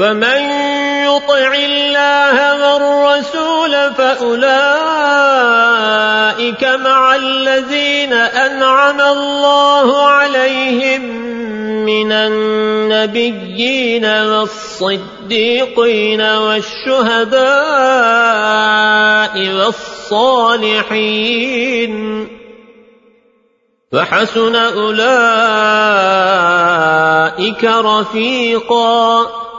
ومن يطع الله والرسول فأولئك مع الذين أنعم الله عليهم من النبيين والصديقين والشهداء والصالحين فحسن أولئك رفيقاً